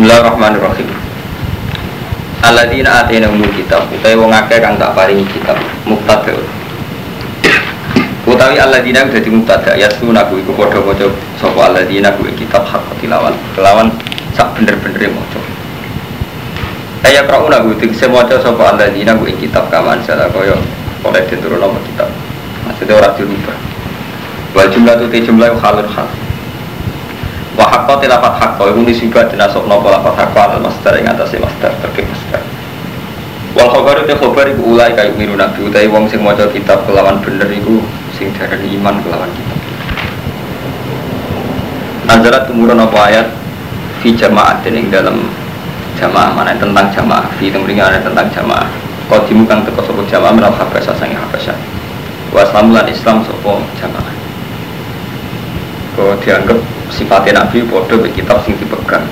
Bismillahirrahmanirrahim. Alladzina atina umul kitab utawi wong akeh kang tak paringi kitab mubtada. Utawi alladzina dadi mubtada ya sunaku iku padha maca sapa alladzina kuwi kitab hak tilawan. Kelawan sak bener-benere maca. Kaya krauna kuwi tegese maca sapa alladzina kuwi kitab kaman salah kaya oleh apa kitab. Maksudnya ora dirubah. Wal jumlah tu jumlah halur hal. Wa haqqa tilafat haqqa iku nisibah dinasab napa lafat haqqa al masdar ing atase masdar terkait masdar. Wal khabaru te khabar iku ulai kayu miru nabi. Utawi wong sing maca kitab kelawan bener iku sing darani iman kelawan kitab. Nazarat tumurun apa ayat? Fi jamaah ing dalam jamaah mana tentang jamaah. Fi temringan tentang jamaah. Kau kang teko sapa jamaah menal habasa sange habasa wa islamulan islam sapa jamaah kau dianggap sifatnya Nabi bodoh kitab sing dipegang.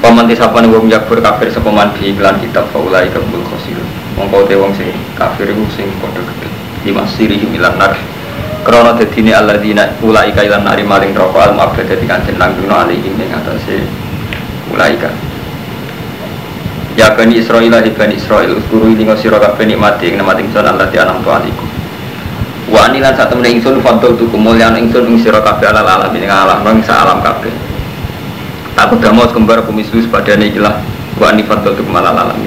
Paman disapa nih wong yakfur kafir sepaman di iklan kitab faulai kebul khosir Mongkau te wong sing kafir iku sing bodoh gede Lima siri milan nar. Krono dedini Allah dina ulai kailan nari maling rokok al mu'abad Jadi kancin langguno alihim yang atasnya ulai kan Ya Bani Israel Bani Israel Guru ini ngosiro kabeh nikmati nikmati insan Allah di alam tualiku Wa anilan saat temen ingsun fadol tu kemuliaan ingsun ing sira alal alam ing alam nang sa alam kabeh. Aku damo kembar kumisus padane ikilah wa ani fadol tu kemalal alam.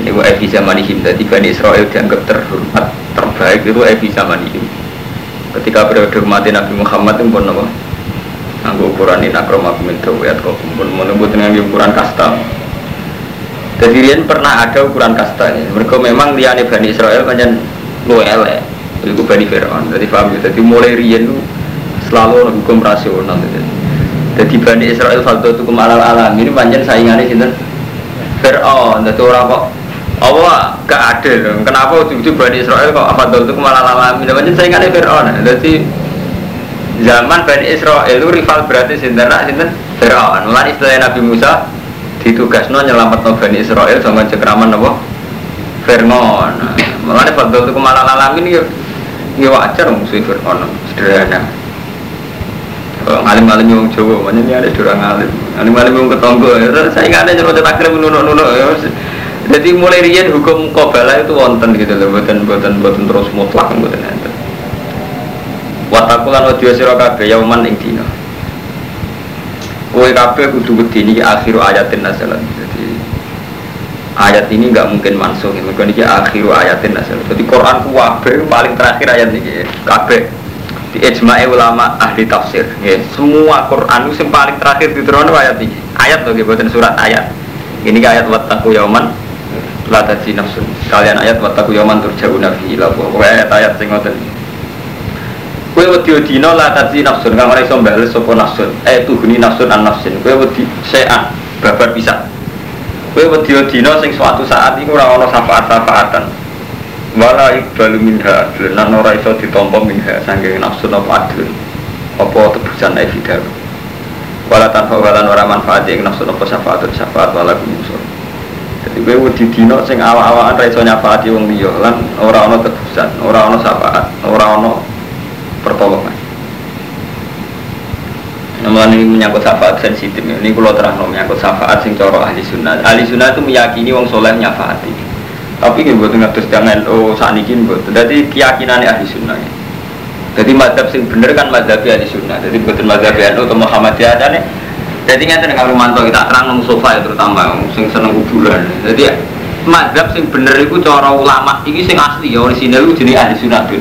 Ini wa evi zamanihim dadi Bani Israel dianggap terhormat terbaik itu evi zamanihim. Ketika periode mati Nabi Muhammad itu pun apa? Anggo ukuran ini akromakum min dawiyat kok pun menunggu dengan ukuran kasta. Jadi pernah ada ukuran kasta ini. Mereka memang liane Bani Israel banyak lu elek itu Bani Fir'aun jadi paham ya? Jadi mulai rian itu selalu ada hukum rasional jadi, jadi Bani Israel faldo itu kemalal alam ini panjang saingannya sini Fir'aun jadi orang kok Allah gak adil. Kenapa ujung-ujung Bani Israel kok apa itu kemalal alam? Ini panjang saingannya Fir'aun. Jadi zaman Bani Israel itu rival berarti sinten sinten? Fir'aun. Mulai istilah Nabi Musa ditugasno nyelamat Bani Israel sama cekraman apa? Fir'aun. Fadl itu kemalal alam ini ya wajar musuh Fir'aun sederhana. Kalau ngalim-ngalim yang Jawa, mana ini ada curang ngalim. Ngalim-ngalim yang ketonggo, ya, saya nggak ada cerita takrib nunuk-nunuk ya jadi mulai rian hukum kobala itu wonten gitu loh, buatan buatan terus mutlak buatan enten. Watakulan audio siro kabe yauman ing dino kue kabe kudu wedi ini akhir ayatin nasalan jadi ayat ini nggak mungkin mansuh ini ini akhir ayatin nasal jadi Quran kuwabe paling terakhir ayat ini kabe di ijma'i ulama ahli tafsir. Ya. semua Quran itu yang paling terakhir di turun ayat ini ayat loh buatan surat ayat. Ini ayat wattaku yauman la taji nafsun. Kalian ayat wattaku yauman turja'una fi ila ayat ayat sing ngoten Kue wedi dino la taji nafsun kang ora iso mbales nafsun. Eh tuhuni nafsun an nafsin. Kue wedi sean babar bisa Kowe wedi dina sing suatu saat iku ora ana syafaat-syafaatan. Wala iqbalu minha adlun lan ora iso ditampa minha saking nafsu napa adlun. Apa tebusan evidar. Wala tanfa walan ora manfaat ing nafsu napa syafaat syafaat wala kumusur. Jadi kowe wedi dina sing awak-awakan ra iso nyafaati wong liya lan ora ana tebusan, ora ana syafaat, ora ana pertolongan. Namun ini menyangkut syafaat sensitif. Ini kalau terang menyangkut syafaat sing coro ahli sunnah. Ahli sunnah itu meyakini wong soleh nyafaati. Tapi ini buat ngatus jangan oh saat ini buat. Jadi keyakinan ahli sunnah. Jadi madhab sing bener kan madhab ahli sunnah. Jadi bukan madhab NU atau Muhammadiyah aja nih. Jadi nggak tahu kalau mantau kita terang nong sofa ya terutama sing seneng kuburan. Jadi madhab sing bener itu cara ulama. Ini sing asli ya orisinal itu jadi ahli sunnah tuh.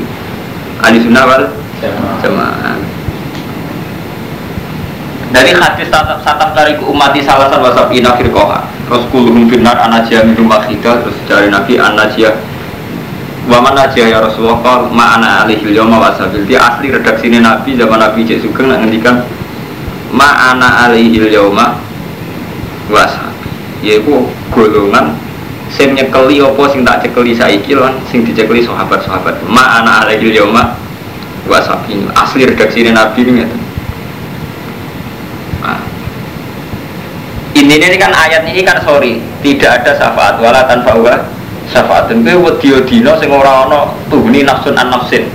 Ahli sunnah wal jamaah. Dari hadis satap dari umati salasan wasab ina firkoha Terus kuluhum finar anajiyah minum wakhidah Terus dari Nabi anajiyah Waman najiyah ya Rasulullah? Kal ma'ana alihil yoma wasabil Dia asli redaksi ini Nabi zaman Nabi Cik Sugeng Nak ngendikan Ma'ana alihil yoma wasabil Yaitu golongan Sing nyekeli apa sing tak cekeli saiki lan Sing dicekeli sahabat-sahabat. Ma'ana alihil yoma wasabil Asli redaksi ini Nabi ini ini ini kan ayat ini kan sorry. Tidak ada syafaat. Wala tanpa wa syafaat gue wedi dino sing ora ana tuhni nafsun an nafsin.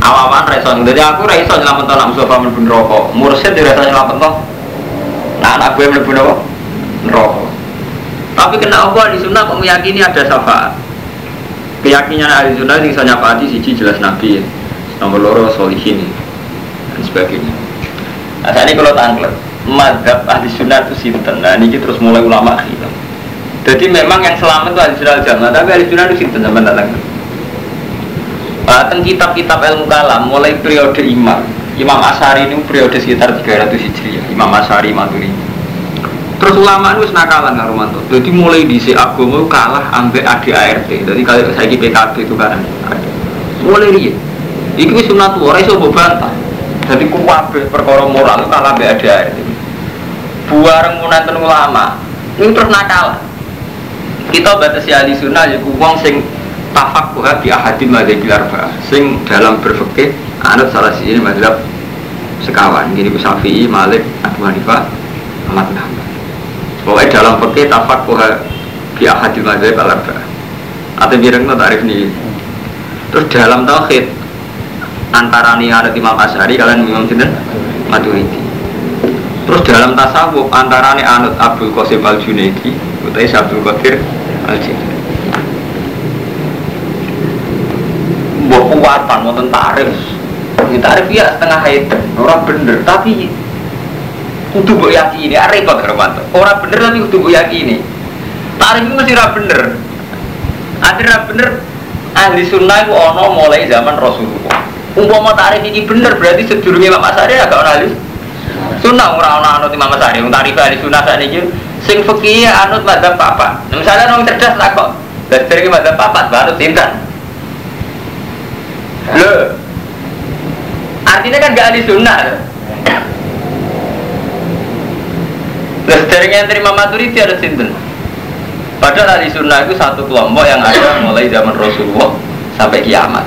Awaman reso jadi aku reso nyelamet nak Mustafa men rokok mursyid ya reso nyelamet to nah anak gue neraka? Tapi kena apa? Di sunnah kok meyakini ada syafaat. Keyakinan ahli sunnah yang saya nyapati siji jelas nabi nomor loro solihin dan sebagainya. Nah ini kalau tangklet madhab ahli sunnah itu sinten nah ini terus mulai ulama kita jadi memang yang selamat itu ahli sunnah jamaah tapi ahli sunnah itu sinten zaman datang Bahkan kitab-kitab ilmu kalam mulai periode imam Imam Asari ini periode sekitar 300 Hijriah Imam Asari Maturi Terus ulama itu nakalan karo mantu. Jadi mulai di si agama kalah ambek ADART. Jadi kalau saya di PKB itu kan ada. Mulai dia. Iki sunat ora iso bantah. Jadi kuwabe perkara moral kalah ambek ADART. Buareng munanten ulama. Ini terus nakal. Kita batasi ahli sunnah ya wong sing tafak buha bi ahadi madzhabil sing dalam berfikih anut salah siji mazhab sekawan gini Syafi'i, Malik, Abu Hanifah, Ahmad bin. Pokoknya dalam fikih tafak buha bi ahadi madzhab al arba. Atau bireng tarif nih. Terus dalam tauhid antara nih ada Imam Asyari kalian Imam Sinten Maturidi. Terus dalam tasawuf antara nih anut Abdul Qasim Al Junaidi, utai Abdul Qadir Al Junaidi. buat kuatan mau tarif ini tarif ya setengah hater orang bener tapi kudu mbok yakini ah, repot Romanto orang bener tapi kudu mbok yakini. Tarif itu masih ra bener akhirnya bener ahli sunnah itu ono mulai zaman Rasulullah. Umpama tarif ini bener berarti sedurungnya Imam Asari agak ahli sunnah orang ono anut Imam Asari yang tarif ahli sunnah ini sing fikih anut madzhab papat misalnya orang cerdas tak kok dari madzhab papat baru tindak Loh, artinya kan gak ahli sunnah. Terus dari yang terima maturiti ada sinten. Padahal ahli sunnah itu satu kelompok yang ada mulai zaman Rasulullah sampai kiamat.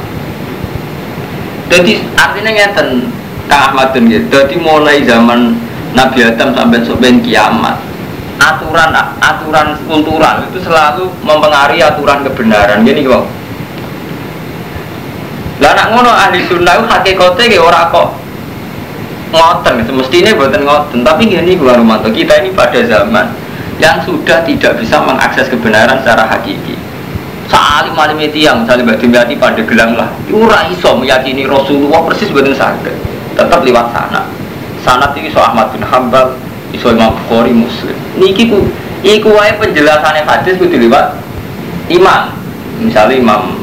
Jadi artinya ngeten Kang Ahmad gitu. Jadi mulai zaman Nabi Adam sampai sampai kiamat aturan aturan kultural itu selalu mempengaruhi aturan kebenaran. Gini kok lah nak ngono ahli sunnah itu hakikatnya kayak orang kok ngoten. Itu mestinya buatan ngoten tapi gini gua Romanto kita ini pada zaman yang sudah tidak bisa mengakses kebenaran secara hakiki. Salim alim yang misalnya mbak Dimyati pada gelang lah ura iso meyakini Rasulullah persis buatan sakit tetap lewat sana sanat ini so Ahmad bin Hambal iso Imam Bukhari Muslim niki ku iku wae penjelasannya hadis kudu lewat imam misalnya Imam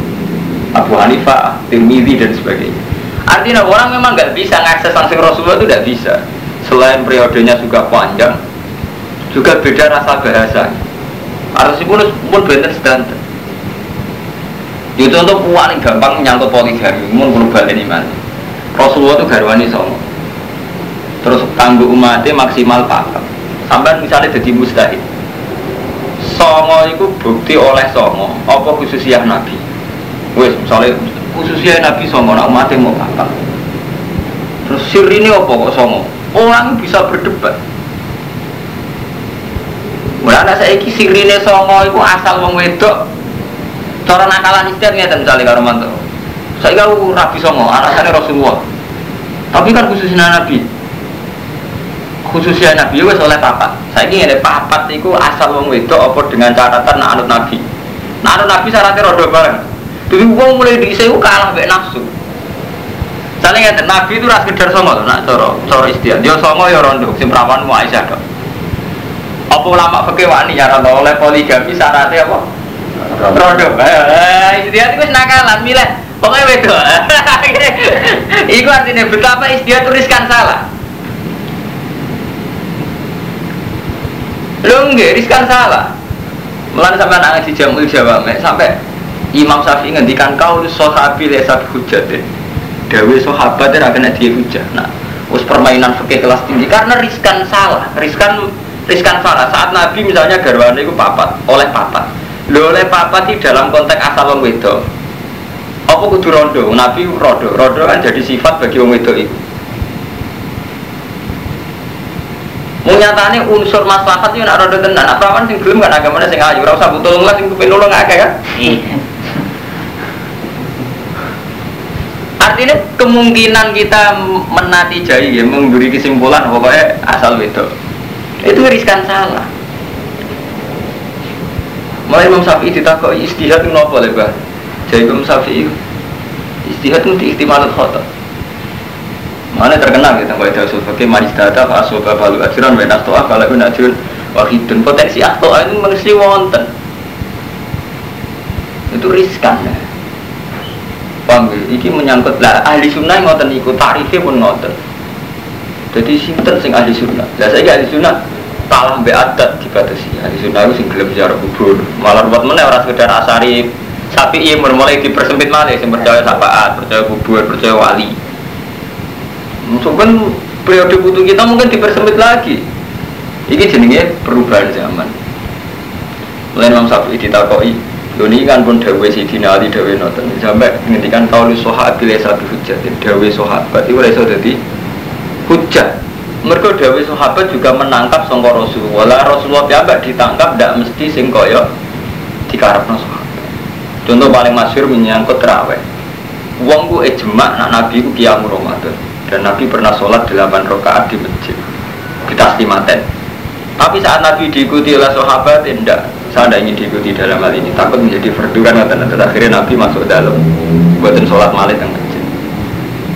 Abu Hanifah, Tirmidzi dan sebagainya. Artinya orang memang nggak bisa mengakses langsung Rasulullah itu tidak bisa. Selain periodenya juga panjang, juga beda rasa bahasa. Harus pun pun benar standar. Itu untuk paling gampang menyangkut poligami, mun perlu balik iman. Rasulullah itu garwani songo. Terus tangguh umatnya maksimal pakem. Sampai misalnya jadi mustahil. Songo itu bukti oleh songo, apa khususnya Nabi Wes misalnya khususnya Nabi Songo nak mati mau apa? Terus sir ini apa kok Songo? Orang bisa berdebat. Mulai saya iki sirine Songo itu asal wong wedok. Cara nakalan ngeten misalnya karo mantu. Saya kau Nabi Songo, alasannya Rasulullah. Tapi kan khususnya Nabi. Khususnya Nabi wes oleh papat. Saya ingin ada papat itu asal wong wedok apa dengan catatan nak anut Nabi. Nak anut Nabi syaratnya rodo bareng. Jadi uang mulai di saya kalah be nafsu. Saling ngerti Nabi itu ras kedar songo nak coro coro istiak. Dia songo ya rondo, sim perawan mu Aisyah dok. Apa ulama fakih wani ya rondo oleh poligami syaratnya apa? Rondo. Eh, istiak itu nakalan milih. Pokoknya bedo. Iku artinya betapa istiak tuliskan salah. Lu enggak, riskan salah. Mulai sampai anak ngaji jamul jawab, sampai Imam Syafi'i ngendikan kau sahabi lesat hujatin. Dewi sahabat itu akan dia hujah. Nah, us permainan fikih kelas tinggi karena riskan salah, riskan riskan salah. Saat Nabi misalnya garwane itu papat, oleh papat. Lo oleh papat di dalam konteks asal wong wedo. Apa kudu rondo? Nabi rondo. Rondo kan jadi sifat bagi wong wedo itu. Munyatane unsur maslahat itu nak rondo tenan. Apa kan sing gelem kan agamane sing ayu, ora usah butuh lah sing kepen nulung akeh kan. Iya. Artinya kemungkinan kita menati jai ya, memberi kesimpulan pokoknya asal itu. itu riskan salah Mulai Imam Syafi'i ditakoi istihad itu apa lebar Jadi Imam Syafi'i istihad itu diiktimalut khotob Mana terkenal gitu, kalau itu sebagai manis data, asoba balu ajaran, wenas toa, kalau pun ajaran wahidun potensi aktoa itu mesti wonten itu riskan ya. Ya? Ini menyangkut lah ahli sunnah ngoten ikut tarifnya pun ngoten. Jadi sinten sing ahli sunnah. Lah saya ahli sunnah kalah be adat dibatasi. Ahli sunnah itu sing gelem ziarah kubur. Malah buat mana orang sekedar asari sapi iya mulai dipersempit malah sing percaya sapaat, percaya kubur, percaya wali. Mungkin periode butuh kita mungkin dipersempit lagi. Ini jenenge perubahan zaman. Mulai Imam Syafi'i ditakoi, ini kan pun dawe si dina ali dawe noten sampai ngendikan kau lu sohat pilih satu hujat dawe sohabat itu iso jadi hujat mereka dawe sohabat juga menangkap songkor rasulullah rasulullah mbak ditangkap tidak mesti sing koyo dikarepno sahabat contoh paling masyur menyangkut terawih uang gue ejma nak nabi ku kiamu ramadan. Dan nabi pernah sholat 8 rakaat di masjid. Kita stimaten tapi saat nabi diikuti oleh sahabat tidak saya tidak ingin diikuti dalam hal ini takut menjadi fardu kan nanti akhirnya Nabi masuk dalam buatin sholat malam yang masjid.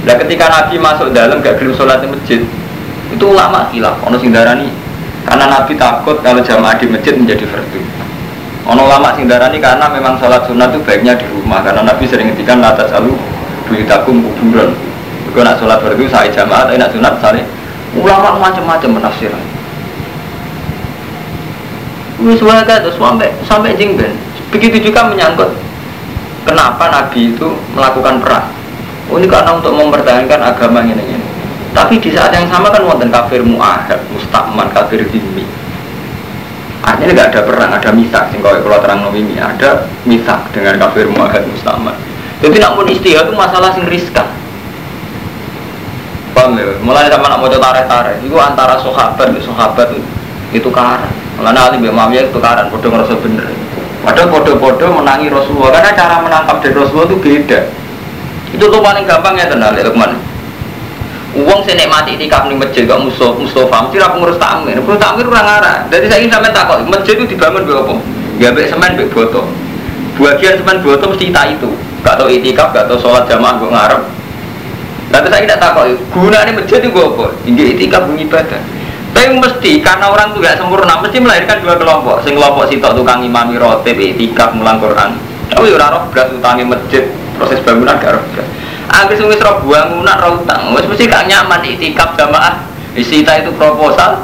Nah ketika Nabi masuk dalam gak gelem sholat di masjid itu ulama hilaf ono sing darani karena Nabi takut kalau jamaah di masjid menjadi fardu ono ulama sing darani karena memang sholat sunnah itu baiknya di rumah karena Nabi sering ngendikan atas alu buitakum kuburan kalau nak sholat fardu saya jamaah tapi nak sunat saya ulama macam-macam menafsirkan Wis terus sampai sampai jingben. Begitu juga menyangkut kenapa Nabi itu melakukan perang. Oh, ini karena untuk mempertahankan agama ini ini. Tapi di saat yang sama kan wonten kafir muahad, mustakman, kafir dimi. Artinya nggak ada perang, ada misak. Sing kalau terang ini ada misak dengan kafir muahad, mustakman. Jadi namun istihad itu masalah sing riskan. Paham ya? Mulai sama nak mau tarik-tarik, itu antara sahabat, sahabat itu karang. Karena Ali bin Muawiyah itu karan, bodoh ngerasa bener. Padahal bodoh-bodoh menangi Rasulullah karena cara menangkap dari Rasulullah itu beda. Itu tuh paling gampang ya tenang, ya Lukman. Uang sih nikmati itikaf nih masjid gak musuh Mustafa, mesti lah pengurus takmir. Pengurus takmir orang arah. Jadi saya ingin sampai takut, masjid itu dibangun be apa? Gak be semen be boto. Bagian semen boto mesti tak itu. Gak tau itikaf, gak tau sholat jamaah gue ngarep. Lalu saya tidak takut, gunanya masjid itu gue apa? Ini itikaf bunyi ibadah. Tapi mesti karena orang itu gak sempurna, mesti melahirkan dua kelompok. Sing kelompok sitok tukang imami rotib, itikaf mulang Quran. Tapi ora roh beras utangi masjid, proses bangunan gak roh beras. Sing wis roh bangunan roh utang, wis mesti gak nyaman itikaf jamaah. Isita itu proposal.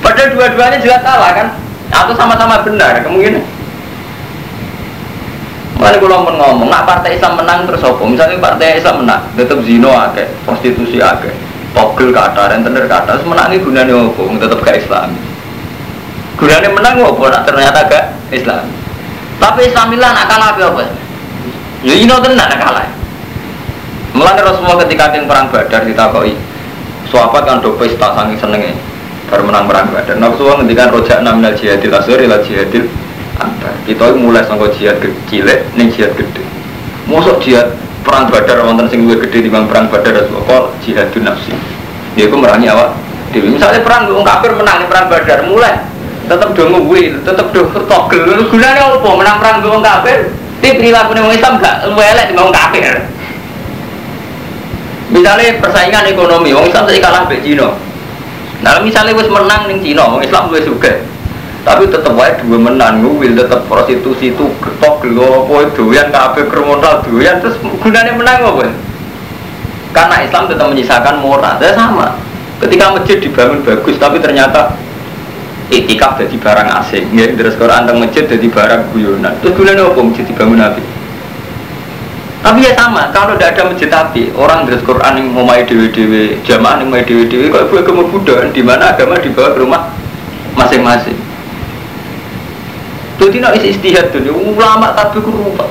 Padahal dua-duanya juga salah kan? Atau sama-sama benar kemungkinan. Makanya kalau mau ngomong, nak partai Islam menang terus apa? Misalnya partai Islam menang, tetap zino akeh, prostitusi akeh togel kata dan tener kata menangi gunanya apa tetap ke Islam gunanya menang apa nak ternyata ke Islam tapi Islamilah nak kalah apa ya ini tenan kalah. Mulai Rasulullah ketika yang perang Badar ditakoi sahabat kan do pesta saking senengnya baru menang perang Badar. Nah Rasulullah ngendikan rojak naminal jihadil asur ila jihadil antar kita mulai sangka jihad kecil ning jihad gede Masuk jihad perang badar wonten sing luwih gede dibanding perang badar Rasulullah jihadun nafsi? Dia itu merangi awak dewi misalnya perang wong kafir menang perang badar mulai tetap do ngewil tetap do togel. Gunanya apa? Menang perang wong kafir di perilaku wong Islam gak luwih elek dibanding wong kafir. Misalnya persaingan ekonomi wong Islam saya kalah mbek Cina. Nah misalnya wis menang ning Cina wong Islam luwih sugih. Tapi tetap wae dua menang ngwil tetap prostitusi itu ketok gelo apa doyan kabeh kriminal doyan terus gunanya menang apa? Karena Islam tetap menyisakan moral. Saya sama. Ketika masjid dibangun bagus tapi ternyata etika jadi barang asing. Ya terus Quran tentang masjid jadi barang guyonan. Terus gunanya apa masjid dibangun nabi tapi ya sama kalau tidak ada masjid api orang terus Quran yang mau dewi dewi jamaah yang main dewi dewi kalau gue kemudian di mana agama dibawa ke rumah masing-masing? Jadi nak isi istihad tuh, ulama tapi ku rupa.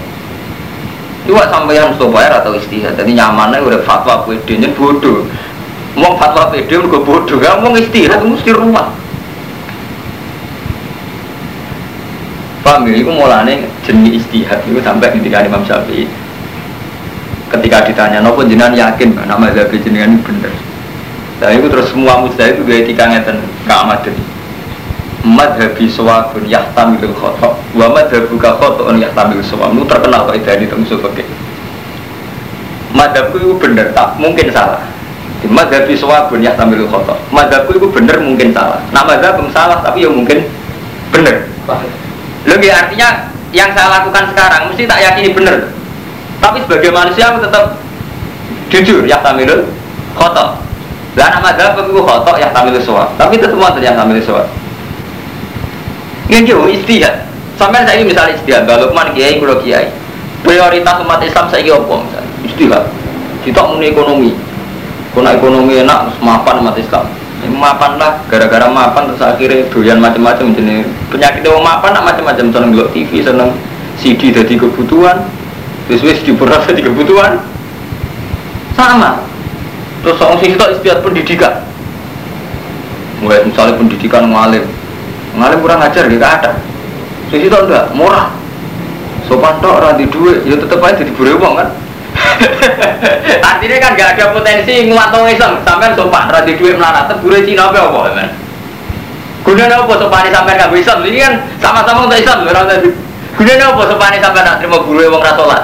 Iwa sampai yang Mustafa atau istihad, jadi nyamannya udah fatwa jadi bodoh. Mau fatwa udah bodoh, ya mau istihad mesti rumah. Paham ya, itu mulanya jenis istihad. Itu sampai ketika Imam Syafi'i ketika ditanya nopo jenengan yakin nama Zabi jenengan bener. Nah itu terus semua mujtahid itu gaya etika ngeten keamadan. Madhabi sawabun yahtamilul khotok Wa madhabuka khotoun yahtamilul sawab Itu terkenal kok itu di usul fikih Madhabku itu bener tak mungkin salah. Madhabi sawabun yahtamilul khotok Madhabku itu bener mungkin salah. Nah madhab salah tapi ya mungkin bener Lebih artinya yang saya lakukan sekarang mesti tak yakini bener tapi sebagai manusia aku tetap jujur yahtamilul khotok lah anak madhab aku khotok yahtamilul sawab tapi tetap mau yahtamilul sawab ini yo istihad. Sampai saya misalnya istihad, Balukman kiai, kulo kiai. Prioritas umat Islam saya apa misalnya? Istihad. Kita mau ekonomi. Kuna ekonomi enak, mapan umat Islam. Ya, mapan lah, gara-gara mapan terus akhirnya doyan macam-macam jenis penyakit yang mapan nak macam-macam seneng ngelok TV, seneng CD jadi kebutuhan, terus wis diberat jadi kebutuhan, sama. Terus orang sisi itu istihad pendidikan, mulai misalnya pendidikan ngalim, Ngalim kurang ajar gak ada. Sisi itu enggak murah. Sopan tok ora di duit, ya tetep aja jadi wong kan. Artinya kan gak ada potensi nguatung Islam, sampai sopan ora di duit melarat, bure Cina apa apa kan. Gunanya apa sopan sampai gak Islam? Ini kan sama-sama untuk Islam orang tadi. Gunanya apa sopan sampai nak terima guru wong ra salat?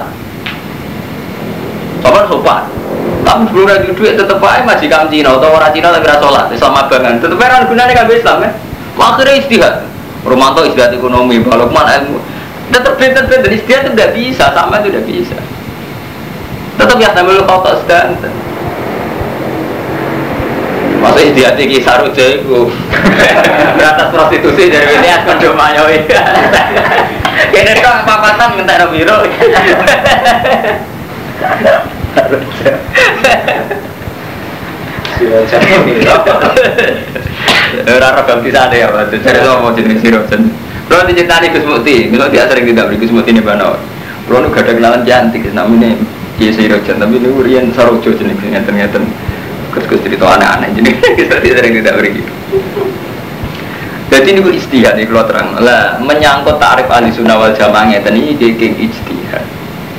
Sopan sopan. Tapi sebelum di duit tetep aja majikan Cina atau orang Cina tapi ra salat, Islam abangan. Tetep aja gunanya kan Islam kan. Akhirnya istihad. Romanto istihad ekonomi, Balokman ilmu. Tetap beda beda istihad itu tidak bisa, sama itu tidak bisa. Tetap ya sambil kau tak sedang. Masa istihad ini saru jago. Beratas prostitusi dari lihat kondomayo Kini kok papatan minta biro. Ora ragam di sana ya, Pak. Cari sama mau jenis sirup. Kalau diceritani Gus Mukti, kalau dia sering tidak beri Gus Mukti nih Bano. Kalau gak ada kenalan cantik, namanya Iya sirup tapi ini Urian Sarojo jenis ngeten-ngeten. Gus-gus cerita aneh-aneh jenis, kita sering tidak beri gitu. Jadi ini istihad nih kalau terang. Lah menyangkut tarif ahli sunnah wal jamaah ngeten ini dia istihad.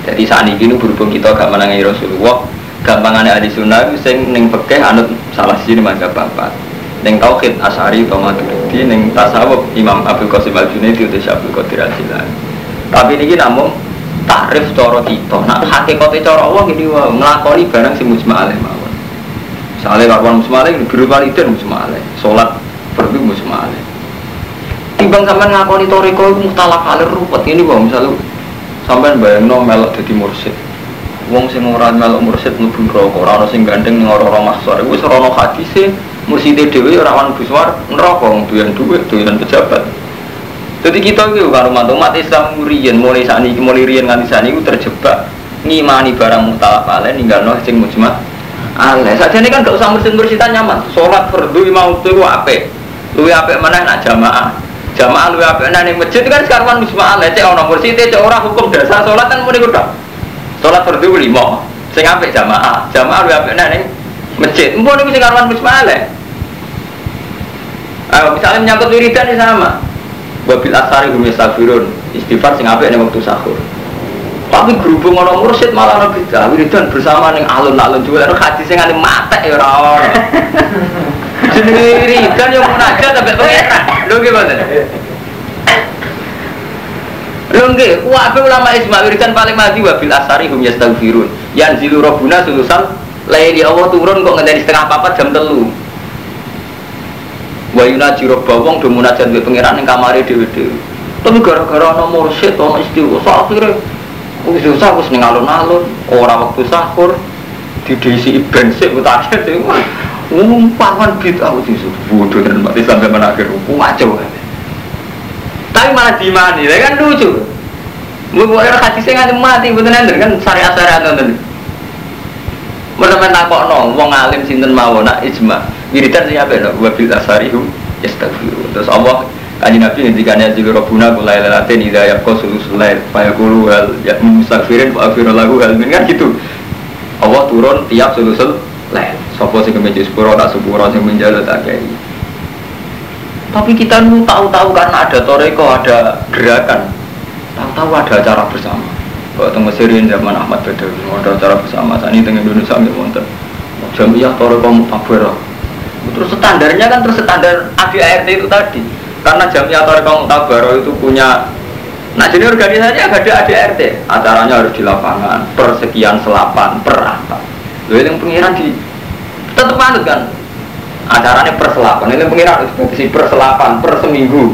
Jadi saat ini berhubung kita gak menangi Rasulullah, gampangannya ahli sunnah itu sing ning pekeh anut salah sini mazhab bapak neng tauhid asari atau maturidi neng tasawuf imam Abdul Qasim al Junaidi udah Abdul Qadir al Jilani tapi ini namun tarif coro kita. Nak hakikatnya coro Allah ini wah ngelakoni barang si mujma alaih mawon. Misalnya kawan mujma alaih biru walidin mujma alaih sholat perlu mujma alaih timbang sampai ngakoni toriko itu mutalak alir ruwet ini bang misalnya sampai bayang no melok jadi mursid. Wong sing ora melok mursid mlebu neraka ora ana sing gandeng ning ora-ora mahsar iku wis ora ana hadise murside dhewe ora wan buswar neraka wong duwe duwe pejabat jadi kita itu kan umat umat Islam riyen mulai saat ini mulai riyen nganti saat ini terjebak ngimani barang mutalaf alaih ninggal noh sing mujma alaih saja ini kan gak usah mursid mursidan nyaman. Sholat fardu mau tuh ape luwe ape mana nak jamaah. Jamaah luwe ape nang masjid kan sekarang mujma alaih cek orang mursid cek orang hukum dasar sholat kan mulai udah Sholat fardu lima, sing apik jamaah, jamaah lu apik ning masjid. Mbok niku sing karuan musmale. Ayo misalnya menyangkut wiridan ini sama. Wabil asari hum yastafirun, istighfar sing apik ning waktu sahur. Tapi gerubung orang mursyid malah orang beda wiridan bersama ning alun-alun juga ada hadis sing ane mate ya ora ono. Jenenge wiridan yang munajat sampai pengetan. Lho gimana? Lho nggih, wae ulama ijma wiridan paling mati wa bil asari hum yastaghfirun. Yanzilu rabbuna sulusan laili Allah turun kok ngenteni setengah papat jam telu. Wa yunaji rabba wong do munajat mbek pangeran ning kamare dhewe-dhewe. Tapi gara-gara ana mursyid ana istighfar akhire wis susah wis ning alun-alun, ora waktu sahur didisi bensik utake umpan bid'ah itu bodoh dan mati sampai mana akhir kacau kan tapi malah dimani, ya kan lucu. Mau orang hadisnya nganti mati, betul nanti kan syariat syariat nanti. Mana main takok no, wong alim sinten mau nak ijma. Wiridan sih apa no, wabil asarihu yastaghfiru. Terus Allah kaji Nabi ketika nya jilu robuna kulai lelatin ida yakko sulusulai kulu hal ya mustaghfirin lagu hal kan gitu. Allah turun tiap sulusul lain. Sopo sing kemeja sepuro tak sepuro sing menjalat tak tapi kita nu tahu-tahu karena ada toreko, ada gerakan, tahu-tahu ada acara bersama. Kalau tengah Mesirin zaman Ahmad Badawi, ada acara bersama. Saat ini tengah Indonesia nggak wonten. Jamiah toreko mutabara. Terus standarnya kan terus standar ADART itu tadi. Karena Jamiah Torikong Tabaro itu punya Nah jadi organisasi agak ada ADRT Acaranya harus di lapangan Persekian selapan, per apa. Yang pengiran di Tetap manut kan? Acaranya per selapan Ini pengiran harus per selapan, per seminggu.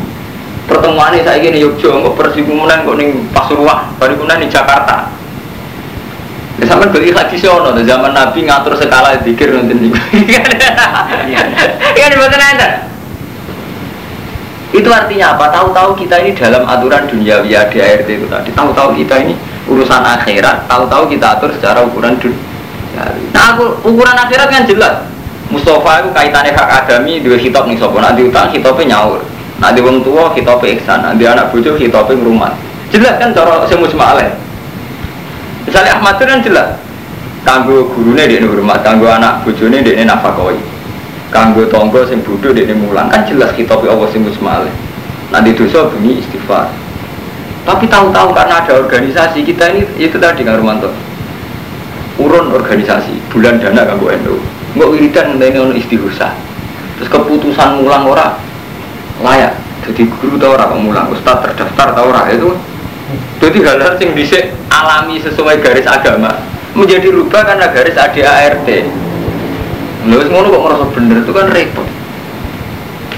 Pertemuan ini saya gini Yogyo Kok per kok nih Pasuruan Baru di Jakarta Ya sama beli hadis ono zaman Nabi ngatur skala dikir nanti nih. Iya, bukan ada. Itu artinya apa? Tahu-tahu kita ini dalam aturan dunia via DART itu tadi. Tahu-tahu kita ini urusan akhirat. Tahu-tahu kita atur secara ukuran dunia. Nah, aku, ukuran akhirat kan jelas. Mustafa itu kaitannya hak adami dua hitop nih sopo. Nanti utang hitopnya nyaur. Nanti wong tua hitopnya iksan. Nanti anak bujuk hitopnya rumah. Jelas kan cara semus maleh. Misalnya Ahmad itu kan jelas. Kanggo gurunya dia hormat, kanggo anak bujune dia nafakoi. Kanggo tonggo sing bodho dekne mulang kan jelas kita Allah sing musmalih nanti dosa bunyi istighfar. Tapi tahu-tahu karena ada organisasi kita ini itu tadi Kang Romanto urun organisasi bulan dana kanggo endo. Nggak wiridan ini ono terus keputusan mulang ora layak. Jadi guru tau ora mulang? Ustaz terdaftar tau ora? Itu jadi hal-hal yang bisa alami sesuai garis agama menjadi rubah karena garis ADART Lalu ngono kok merasa bener itu kan repot.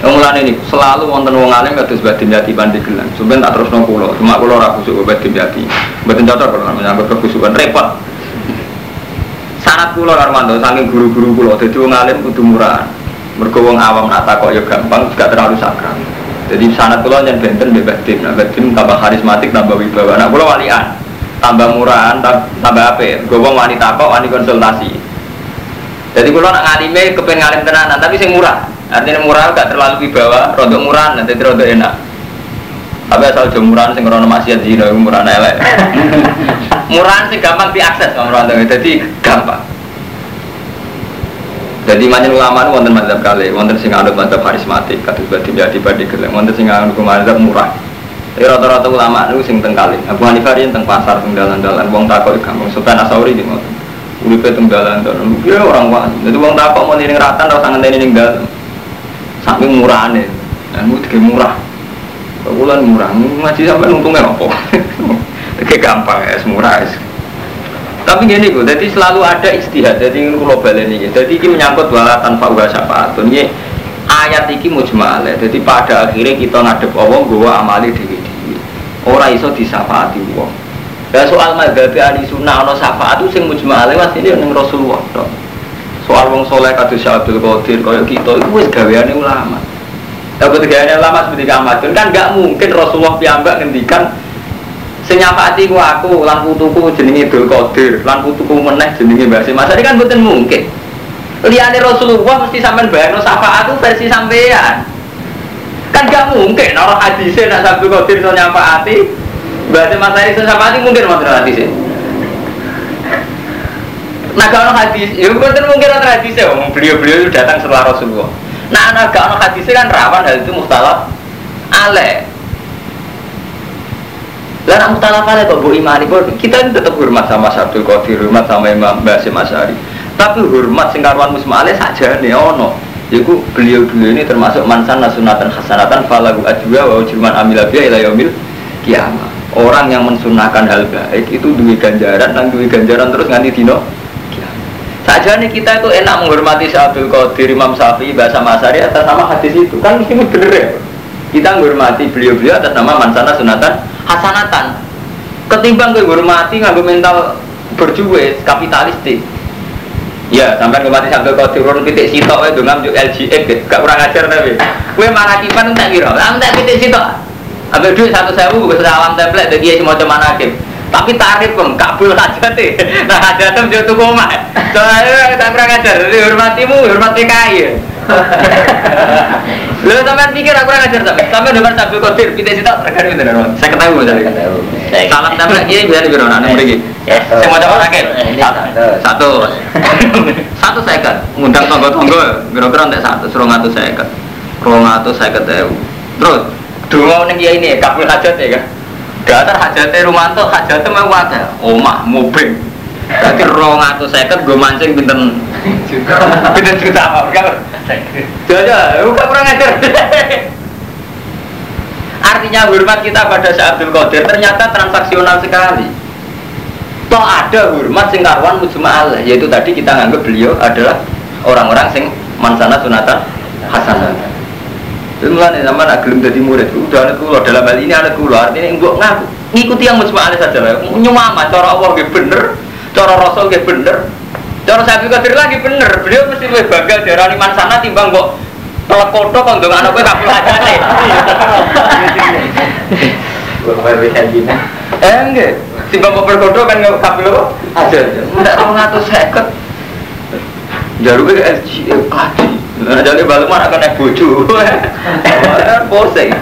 Yang ini selalu wonten wong alim kados batin pandi gelang. Sampeyan tak terusno kula, cuma kula ora khusuk batin yati. Mboten cocok kalau menyangkut kekhusukan repot. Sanat kula Armando saking guru-guru kula dadi wong alim kudu murah. Mergo awam nak takok ya gampang, gak terlalu sakral. Jadi sanat kula jan benten mbek batin, nah batin tambah karismatik, tambah wibawa. Nah kula walian, tambah murahan, tambah apik. Gue wanita kok wani konsultasi. Jadi kalau nak ngalime kepen ngalim tenanan, tapi sing murah. Artinya murah gak terlalu wibawa, rodok murah nanti rodok enak. Tapi asal jemuran sing krono maksiat zina murah elek. murahan sing gampang diakses sama orang jadi gampang. Jadi banyak ulama itu wonten madzhab kali, wonten sing anut madzhab karismatik, kados badi badi badi gelem, wonten sing anut madzhab murah. Tapi rata-rata ulama itu sing teng kali. Abu Hanifah teng pasar teng dalan-dalan, wong takok gampang. Sultan Asauri di ngoten. Uripe teng dalan dalan ya orang wah jadi wong takok mau niring ratan ora usah ngenteni ning dalan. Saking murahane. Dan mu dige murah. Bulan murah? Ngaji sampai untungnya apa? Oke gampang ya, murah es. Tapi gini gue, jadi selalu ada istihad. Jadi ini kalau balik ini, jadi ini menyangkut walatan fa'uha syafaatun. Ini ayat ini mujmal ya. Jadi pada akhirnya kita ngadep Allah, gue amali diri diri. Orang iso disafaati Allah. Ya soal madhabi ahli sunnah ana syafaat itu sing mujmal mas ini ning Rasulullah. Soal wong soleh kados Abdul Qadir kaya kita itu wis gaweane ulama. Tapi gaweane ulama seperti Ahmad kan gak mungkin Rasulullah piyambak ngendikan sing nyafaati ku aku lan putuku jenenge Abdul Qadir, lan putuku meneh jenenge Mbah Mas. Ini kan mboten mungkin. Liyane Rasulullah mesti sampean bayarno syafaat itu versi sampean. Kan gak mungkin orang hadisnya nak Abdul Qadir so nyafaati Bahasa materi sesama ini mungkin mau hadis ya. Nah kalau hadis, ya mungkin ada hadis ya. Beliau-beliau itu datang setelah Rasulullah. Nah anak kalau hadis kan rawan hal itu mustalaf ale. Lah nak mustalaf ale kok bu imani? Kita ini tetap hormat sama Sabtu Qadir, hormat sama Imam Basim Asyari. Tapi hormat singkarwan saja nih ono. Yaitu beliau-beliau ini termasuk mansan nasunatan hasanatan falahu ajwa wa ujruman amilabiyah ila yaumil kiamat orang yang mensunahkan hal baik itu duit ganjaran dan duit ganjaran terus nganti dino saja nih kita itu enak menghormati Abdul Qadir Imam Syafi'i bahasa Masari atas nama hadis itu. Kan mesti bener ya? Kita menghormati beliau-beliau atas nama mansana sunatan hasanatan ketimbang menghormati nggak mental berjuwe kapitalistik Ya, sampai kemati sampai kau turun titik sitok itu ngambil LGX, gak kurang ajar tapi. Kue marah kipan tak kira, tak titik sitok. Ambil duit satu sewu gue salam template dari semua cuman hakim. Tapi tarif pun kabul aja deh. Nah aja tuh dia tuh koma. Soalnya tak pernah ngajar. Jadi hormatimu, hormat PKI. Lu sampai pikir aku kurang ajar sampai depan sambil kotir kita sih tak terkait itu dong. Saya ketemu tadi. Salam template ini bisa diberi orang begini. Saya mau coba lagi. Satu. Satu saya kan. Ngundang tonggo-tonggo. Kira-kira untuk satu. Suruh ngatu saya kan. Suruh ngatu saya ketemu. Terus Dungo ning ya ini kabul hajat ya kan. Dasar hajatnya Rumanto, hajatnya mau ada omah, mobil. Berarti rong atau seket gue mancing pinten pinten juta apa kan? Jaja, bukan kurang ajar. Artinya hormat kita pada Syekh Abdul Qadir ternyata transaksional sekali. Toh ada hormat sing karuan mujma'al, yaitu tadi kita nganggap beliau adalah orang-orang sing mansana sunatan hasanah. Itu mulai zaman gelem jadi murid, udah anak kulo dalam hal ini anak kulo artinya enggak ngaku ngikuti yang mujma'al saja lah. Nyumama cara Allah gak bener, cara Rasul gak bener, cara Syekh Abdul Qadir lagi bener. Beliau mesti lebih bangga darani mansana timbang kok telekoto kok ndong anak kowe kabul hajate. Eh enggak, timbang kok berkodo kan nggak kabul apa? Aja. Ndak 250. Jaruke LG kaji. Nah, jadi balu mana kan naik bojo. Posing.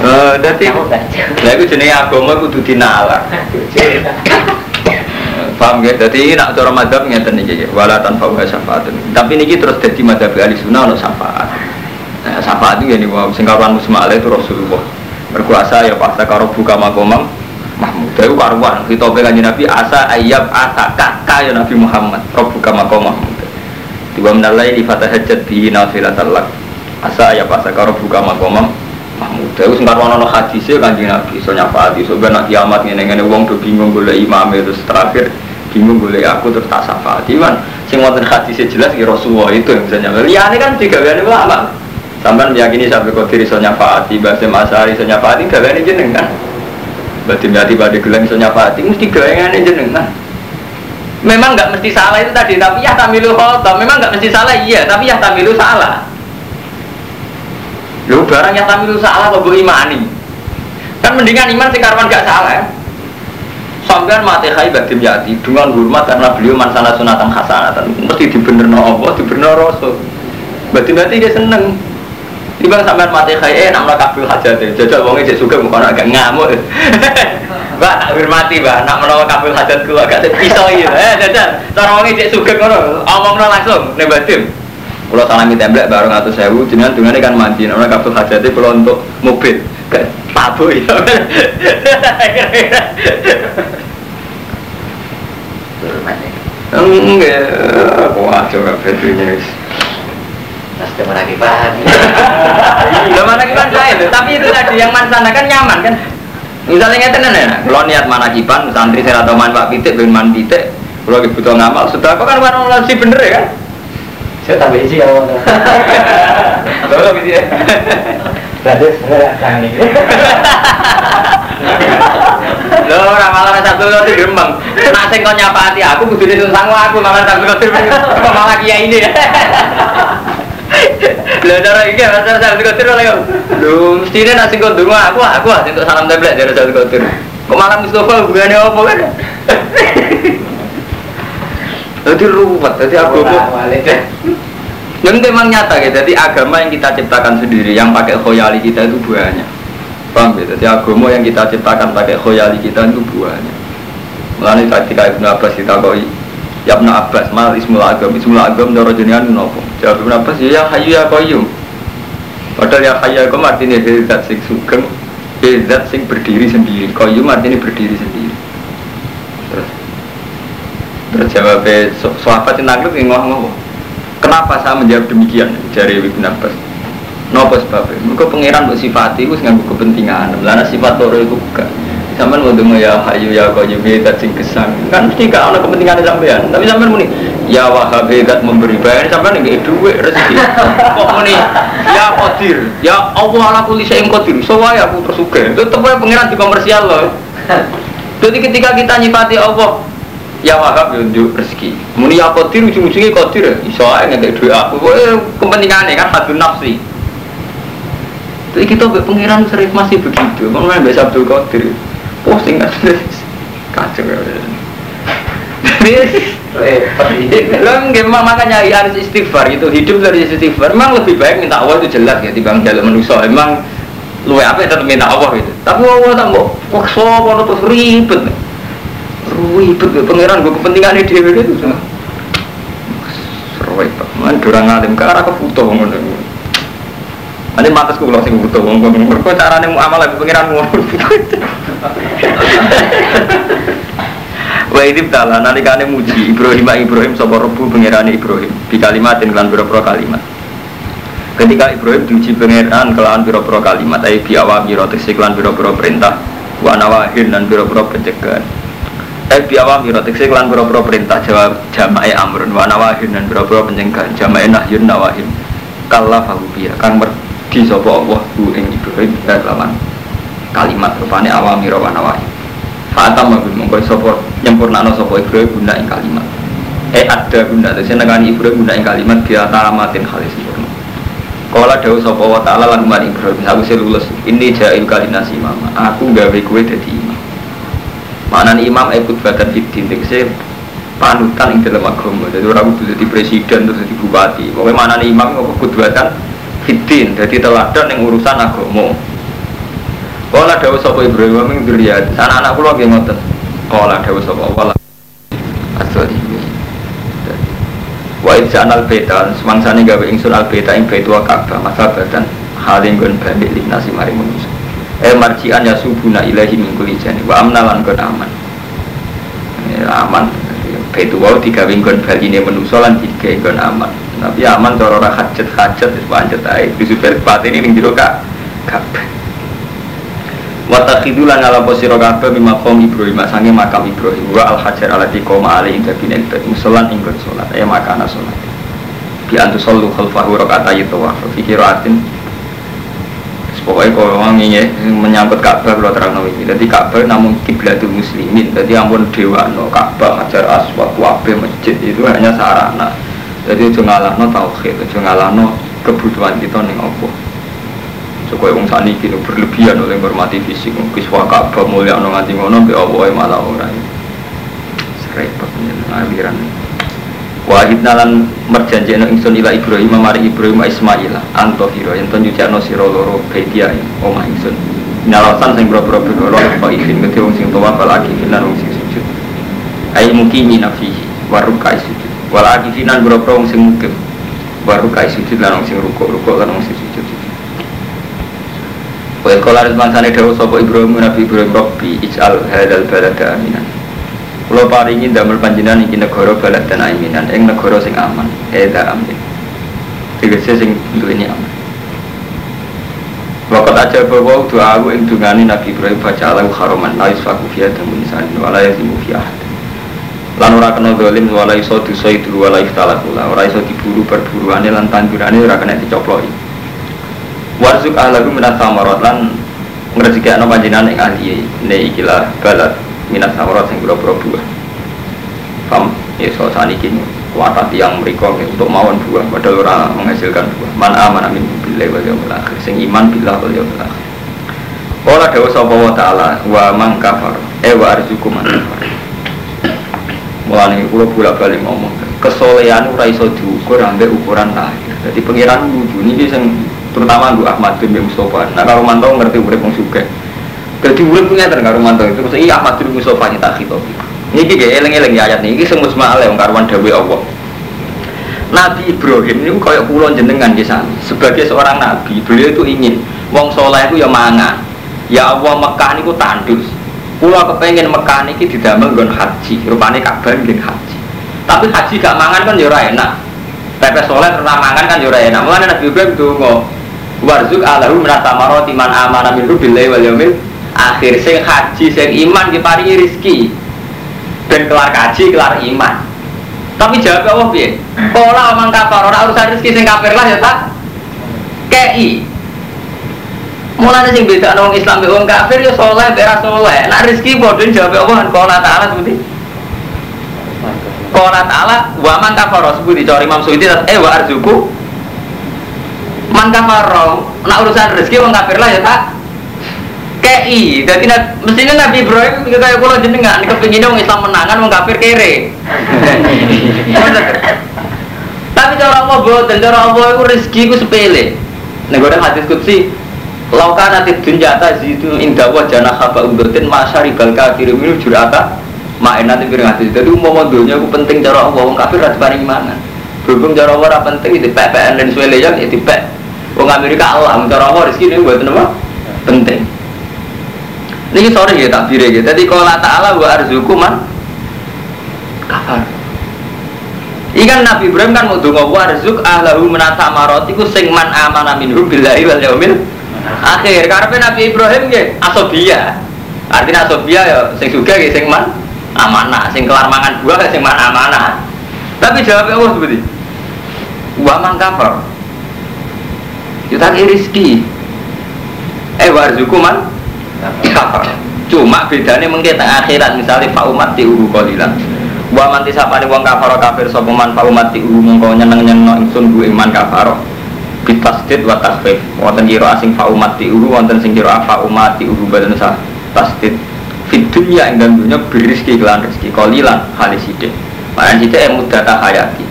Eh, dadi lha iku jenenge agama kudu dinalar. Paham ya? Jadi nak cara madhab ngeten iki wala tanfa wa syafaatun. Tapi niki terus dadi madhab ahli sunnah ono syafaat. Nah, syafaat itu ya nih, sing karuan musma'ala itu Rasulullah. Berkuasa ya pas karo buka makomam Mahmud. Itu karuan kita kanjeng Nabi asa ayab kakak ya Nabi Muhammad. Rabbuka maqam Mahmud. Tiba menalai di fatah hajat di nafilatal lak. Asa ayab asa karo buka makomam Mahmud. Itu sing karuan ono hadisnya kanjeng Nabi. So nyafaati so ben kiamat ngene-ngene wong do bingung golek imam terus terakhir bingung boleh aku terus tak syafaati kan sing wonten hadisnya jelas ya Rasulullah itu yang bisa nyampe. Liane kan kali ulama sampai meyakini sampai kau diri sonya faati bahasa masari sonya faati gaweane jenengan berarti berarti pada gelang sonya faati mesti gaweane jenengan memang nggak mesti salah itu tadi tapi ya tamilu khotob memang nggak mesti salah iya tapi ya tamilu salah. Lu barang yang tamilu salah kok imani? Kan mendingan iman sekarang nggak salah ya sampean mati khai badim yati dengan hormat karena beliau mansana sunatan hasanatan mesti dibenerno Allah dibenerno Rasul badim yati dia seneng. Tiba sampean mati khai eh namanya kabul hajat. Jajal wongnya cek suka bukan agak ngamuk. Mbak tak hormati mbak. Nak menawa kabul hajat kulo agak pisau gitu eh jajal. Cara wongnya cek suka ngono. Omongno langsung nih badim kalau salami templek baru ngatur sewu jenengan dengan kan mandi. Namanya kabul hajatnya kalau untuk mobil tabu ya Enggak, wah coba Fedrinya Nasdem lagi paham. Lah mana kipan saya tapi itu tadi yang mansana kan nyaman kan. Misalnya nggak tenan ya, kalau niat mana kipan, santri saya atau man pak pitik, ben man pitik, kalau lagi butuh ngamal, sudah kok kan warna sih bener ya kan? Saya tambah isi ya. Lalu gitu ya. Berarti sebenarnya ini. Lho, ora malah satu kali gremeng. Nak sing kok nyapati aku kudu disungsang aku malah satu kali kok malah kiai ini. Lho cara iki masalah satu kali ora yo. Lho, mestine nak sing kok ndonga aku aku untuk salam tablet dari satu kali. Kok malah Mustafa hubungannya apa kan? Jadi ruwet, jadi agama. Yang memang nyata ya, jadi agama yang kita ciptakan sendiri, yang pakai khoyali kita itu buahnya. Paham ya? Jadi agama yang kita ciptakan pakai khoyali kita itu buahnya. Mulanya ketika Ibnu Abbas kita koi, ya Ibnu Abbas, mal ismul agam, ismul agam doro jenengan nopo. Jawab Ibnu Abbas, ya hayu ya koyum. Padahal ya hayu ya koyum artinya zat sing sugeng, zat sing berdiri sendiri. Koyum artinya berdiri sendiri. Terus, terus jawabnya, so, yang nangkep yang ngomong Kenapa saya menjawab demikian? Jari Ibn Abbas. Nopo sebabnya? Mereka pangeran buat sifati, itu nggak kepentingan. Melana sifat loro itu bukan. Sampai mau ya hayu ya kau jadi dat sing kesan. Kan mesti gak ada kepentingan sampean. Tapi sampai muni ya wahab dat memberi bayar sampai nih duit rezeki. Kok muni ya kodir, ya Allah ala kulli syai'in qadir. Soalnya aku tersuka. Itu tetap pangeran di komersial loh. Jadi ketika kita nyifati Allah, ya wahab ya unjuk rezeki. Muni ya kodir ujung-ujungnya kodir iso aja nggak duit aku. Eh kepentingannya kan hadun nafsi. Jadi kita pengiran sering masih begitu. Mana biasa Abdul Qadir posting kan kacau ya Lo memang makanya harus istighfar itu hidup dari istighfar. Memang lebih baik minta Allah itu jelas ya dibanding jalan manusia. Memang lu apa tetap minta Allah itu. Tapi Allah tak mau wakso kalau terus ribet ribet ya pangeran gue kepentingan ini dia itu itu man durang alim ke arah kebutuh ngono. Nanti matas gue langsung butuh wong mereka caranya mau amal lagi pangeran ngono Wa idib tala nalikane muji Ibrahim Ibrahim sapa rebu pangerane Ibrahim. Di kalimatin kelan pira-pira kalimat. Ketika Ibrahim diuji pangeran kelawan pira-pira kalimat ai bi awami tegese kelan pira-pira perintah wa nawahin dan pira-pira pencegahan. Ai bi awami tegese kelan pira-pira perintah jawab jamae amrun wa nawahin dan pira-pira pencegahan jamae nahyun nawahin. Kalla fahu biya kang mergi sapa Allah hu ing Ibrahim kelawan kalimat rupane awami wa nawahin. Fa'atam mabil mongko sapa nyempurnakno sapa Ibrahim guna ing kalimat. Eh ada guna tegese nekani Ibrahim guna ing kalimat biya tamatin halis sempurna. Kala dawu sapa wa ta'ala lan Ibrahim aku lulus ini jail kalinasi mama aku gawe kowe dadi imam Manan imam ikut badan fitin tegese panutan ing dalam agama. Jadi orang kudu jadi presiden terus jadi bupati. Mana imam kok kudwatan fitin jadi teladan yang urusan agama. Kala dawu sapa Ibrahim ing dzurriyyat. Anak-anak kula nggih ngoten. Kala dawu sapa? Allah Asal wa idza anal beta semangsane gawe ingsun al beta ing baitu Ka'bah masa badan haling gon balik linasi mari manusa eh marjian ya subuna ilahi min kulli jani. Wa amnalan gon aman. Eh, aman. Baitu wau digawe gon baline manusa lan digawe gon aman. Tapi aman cara ora hajat hajat wis pancet ae. Bisu berpat ini ning jero Ka'bah Watakhidu lan ala posiro kabeh Ibrahim. Sange makam Ibrahim. Wa al hajar alati qoma ali dadi nek musolan ing salat. Ya makana salat. Bi antu sallu khalfahu rakaat ayat wa fi qiraatin pokoknya kalau orang ini menyambut Ka'bah kalau terang ini. Jadi Ka'bah namun kiblatul muslimin. Jadi ampun dewa no Ka'bah hajar aswad wabe masjid itu hanya sarana. Jadi jangan no tauhid jangan no kebutuhan kita nih Allah Supaya wong sani kini berlebihan oleh menghormati fisik. Kiswah Ka'bah mulia no nganti ngono Be Allah malah orang Serepot aliran Wahid nalan merjanji no ingsun ila Ibrahim Mari Ibrahim Ismail Anto hiro yang tenju jakno siro loro Bedia Oma ingsun. Nalasan sing bro-bro bro Kau izin Ngerti wong sing towa Balaki finan wong sing sujud. Ayi mukimi nafihi Warukai sujud. Walaki finan bro-bro wong sing mukim Warukai sujud lan wong sing rukuk-rukuk lan wong sing sujud. Wa qala rizmansane dawuh sapa Ibrahim Nabi Ibrahim Rabbi ij'al hadzal balada aminan. Kula paringi damel panjenengan iki negara baladan aminan ing negara sing aman, eda amin. Tegese sing duweni aman. Wakat aja bahwa doa aku ing dungani Nabi Ibrahim baca alau haroman la yusfaku fiha damun insan wa la yazimu fiha lan ora kena dolim wala iso dosa itu wala iftalakula ora iso diburu perburuane lan tandurane ora kena dicoploki. Warzuk ahlahu minat samarot lan ngrezeki ana panjenengan ing ahli ne ikilah balad minat samarot sing pira-pira buah. Pam ya so saniki kuatat yang mereka untuk mawon buah padahal orang menghasilkan buah. Man aman amin billahi wal yaumil akhir. Sing iman billah wal yaumil akhir. Kala dawa sapa wa ta'ala wa man kafar. Eh wa arzuku man kafar. Mulane kula bolak-balik ngomong kesolehan ora iso diukur ambek ukuran lahir. Jadi pengiran lucu niki sing terutama Gu Ahmad bin Mustafa. Nah kalau mantau ngerti urip wong sugih jadi urip ter karo mantau itu terus iya Ahmad bin Mustafa nyata kita ini kayak eleng-eleng ya ayat ini semua semua yang karuan dawe Allah. Nabi Ibrahim ini kayak pulau jenengan di sana sebagai seorang nabi beliau itu ingin wong soleh itu ya mangan ya Allah Mekah ini ku tandus. Pulau kepengen Mekah ini didamel gon haji. Rupanya kabar haji. Tapi haji gak mangan kan ya enak. Pepe soleh pernah mangan kan ya enak. Mulanya Nabi Ibrahim tuh warzuk alahu menata maroti man amana billahi wal yaumil akhir sing haji sing iman diparingi rizki dan kelar kaji kelar iman. Tapi jawab Allah piye? Pola omong kafir ora urusan rizki sing kafir lah ya tak kei. Mulanya sing beda orang Islam wong kafir ya soleh beras soleh. Nak rizki bodoh jawab Allah kan kola taala seperti Kola taala wa man kafir seperti cari Imam Suyuti eh wa arzuku. Man kafaro nak urusan rezeki wong kafir lah ya tak kei jadi mestinya Nabi Ibrahim kayak pulau jenengan kepingin dong Islam menangan wong kafir kere. Tapi cara Allah dan cara Allah itu rezeki itu sepele. Gue hadis kutsi laukan nanti dunjata zitu indah wajah haba udotin masyaribal kafir minum jurata main nanti piring hadis. Jadi umum dunia itu penting cara Allah wong kafir paling mana berhubung cara Allah penting itu PPN dan yang itu PPN Wong Amerika Allah, cara apa rezeki ini buat apa? Penting. Ini sore ya tak bire gitu. Jadi kalau Taala wa arzuku man kafar. Ikan Nabi Ibrahim kan mau donga warzuk ahlahu menata marot iku sing man amana minhum billahi wal yaumil akhir. Karepe Nabi Ibrahim nggih asobia. Artinya asobia ya sing sugih nggih sing man amanah, sing kelar mangan buah sing man amanah. Tapi jawabnya Allah seperti Wa man kafar. Kita rizki. Eh warzuku man. Cuma bedanya mungkin akhirat misalnya fa umat di uhu kolilan Wa manti sapane wong kafaro kafir sapa man fa umati mongko nyeneng-nyenengno ingsun bu iman kafaro. Bitasdid wa tasfif. Wonten kira asing fa umati uru wonten sing kira fa umati uru badan sah tasdid. Fit dunya ing berizki kelan rezeki kolilan halis. Makanya sithik yang mudah hayati.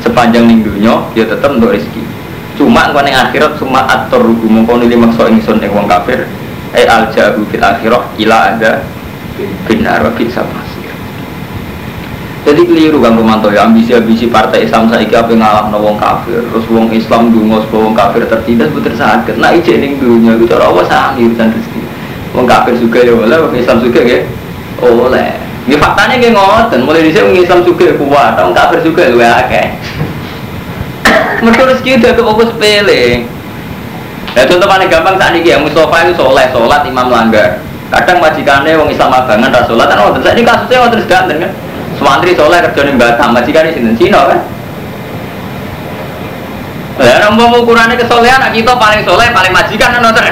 Sepanjang ning dunya ya tetep untuk rezeki. Cuma engko ning akhirat cuma atur rugu mongko nili maksa ingsun ing wong kafir. Eh al jabu fil akhirah ila ada binar wa bisa jadi keliru kan Romanto ya ambisi-ambisi partai Islam saya apa ngalah wong kafir. Terus wong Islam dungo wong kafir tertindas puter sakit nah ijek ning dunia itu cara Allah sami urusan rezeki. Wong kafir juga ya boleh wong Islam juga ya oleh. Ini faktanya kayak ngoten. Mulai di sini wong Islam juga kuat wong kafir juga luwe akeh. Mereka rezeki udah ke fokus sepele Ya contoh paling gampang saat ini ya Mustafa itu soleh, sholat imam langgar Kadang majikannya wong Islam abangan rasulat kan oh, Saat ini kasusnya terus ganteng kan Sumantri soleh kerja nih Batam, majikan di sini Cina kan. Ya, orang mau ukurannya kesolehan, kita paling soleh, paling majikan kan nonton.